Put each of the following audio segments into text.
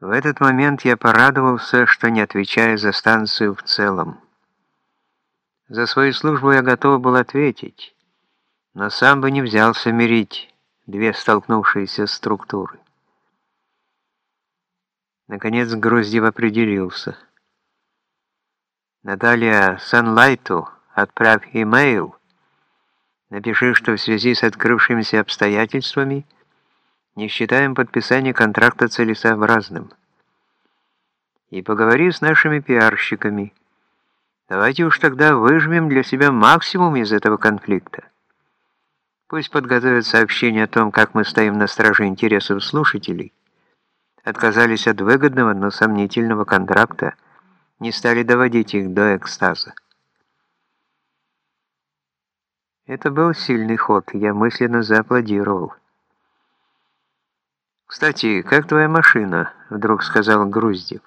В этот момент я порадовался, что не отвечаю за станцию в целом. За свою службу я готов был ответить, но сам бы не взялся мирить две столкнувшиеся структуры. Наконец Груздев определился. Наталья Санлайту отправь имейл. Напиши, что в связи с открывшимися обстоятельствами – не считаем подписание контракта целесообразным. И поговори с нашими пиарщиками. Давайте уж тогда выжмем для себя максимум из этого конфликта. Пусть подготовят сообщение о том, как мы стоим на страже интересов слушателей, отказались от выгодного, но сомнительного контракта, не стали доводить их до экстаза. Это был сильный ход, я мысленно зааплодировал. «Кстати, как твоя машина?» — вдруг сказал Груздев.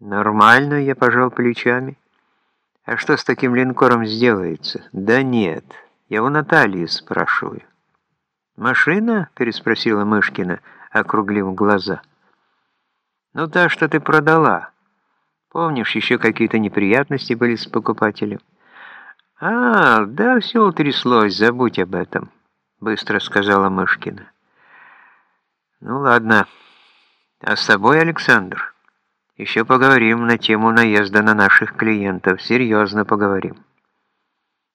«Нормально», — я пожал плечами. «А что с таким линкором сделается?» «Да нет, я у Натальи спрашиваю». «Машина?» — переспросила Мышкина, округлив глаза. «Ну та, что ты продала. Помнишь, еще какие-то неприятности были с покупателем?» «А, да, все утряслось, забудь об этом», — быстро сказала Мышкина. Ну ладно. А с тобой, Александр, еще поговорим на тему наезда на наших клиентов. Серьезно поговорим.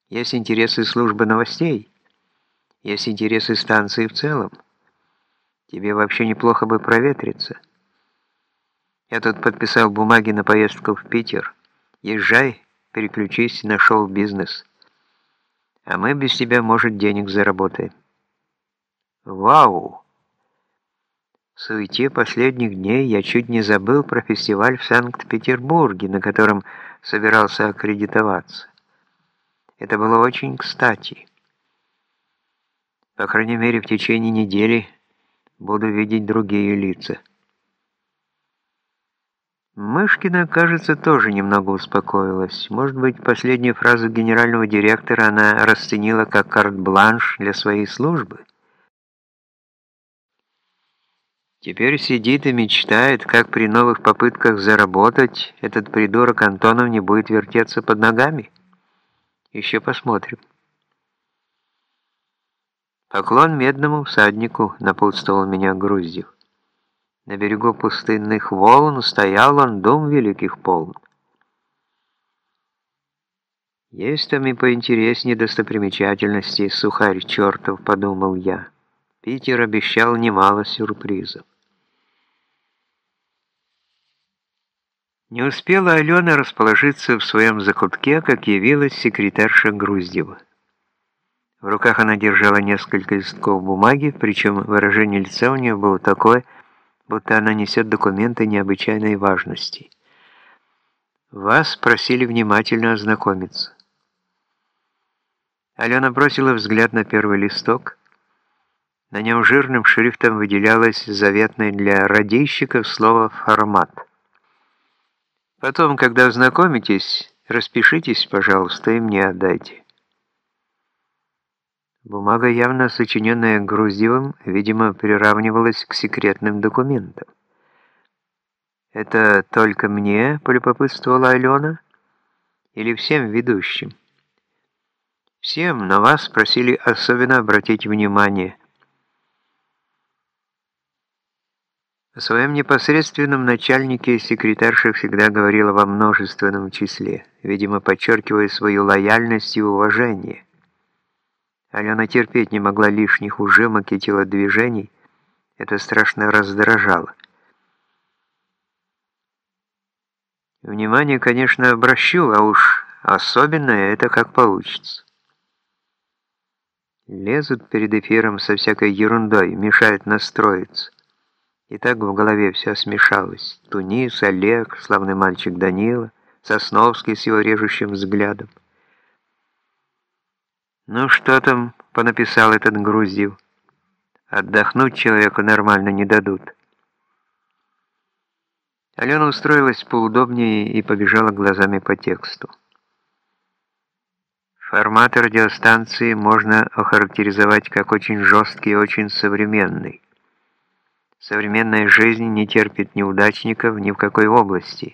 Есть интересы службы новостей. Есть интересы станции в целом. Тебе вообще неплохо бы проветриться. Я тут подписал бумаги на поездку в Питер. Езжай, переключись на шоу-бизнес. А мы без тебя, может, денег заработаем. Вау! В суете последних дней я чуть не забыл про фестиваль в Санкт-Петербурге, на котором собирался аккредитоваться. Это было очень кстати. По крайней мере, в течение недели буду видеть другие лица. Мышкина, кажется, тоже немного успокоилась. Может быть, последнюю фразу генерального директора она расценила как карт-бланш для своей службы? Теперь сидит и мечтает, как при новых попытках заработать этот придурок Антонов не будет вертеться под ногами. Еще посмотрим. Поклон медному всаднику напутствовал меня Груздев. На берегу пустынных волн стоял он, дом великих полн. Есть там и поинтереснее достопримечательности, сухарь чертов, подумал я. Питер обещал немало сюрпризов. Не успела Алена расположиться в своем закутке, как явилась секретарша Груздева. В руках она держала несколько листков бумаги, причем выражение лица у нее было такое, будто она несет документы необычайной важности. «Вас просили внимательно ознакомиться». Алена бросила взгляд на первый листок. На нем жирным шрифтом выделялось заветное для радийщиков слово «формат». Потом, когда ознакомитесь, распишитесь, пожалуйста, и мне отдайте. Бумага, явно сочиненная Груздевым, видимо, приравнивалась к секретным документам. «Это только мне?» — полюбопытствовала Алена. «Или всем ведущим?» «Всем, но вас просили особенно обратить внимание». О своем непосредственном начальнике секретарша всегда говорила во множественном числе, видимо, подчеркивая свою лояльность и уважение. Алена терпеть не могла лишних ужимок и телодвижений, это страшно раздражало. Внимание, конечно, обращу, а уж особенно это как получится. Лезут перед эфиром со всякой ерундой, мешают настроиться. И так в голове все смешалось. Тунис, Олег, славный мальчик Данила, Сосновский с его режущим взглядом. Ну что там понаписал этот Груздев? Отдохнуть человеку нормально не дадут. Алена устроилась поудобнее и побежала глазами по тексту. Формат радиостанции можно охарактеризовать как очень жесткий и очень современный Современная жизнь не терпит неудачников ни в какой области.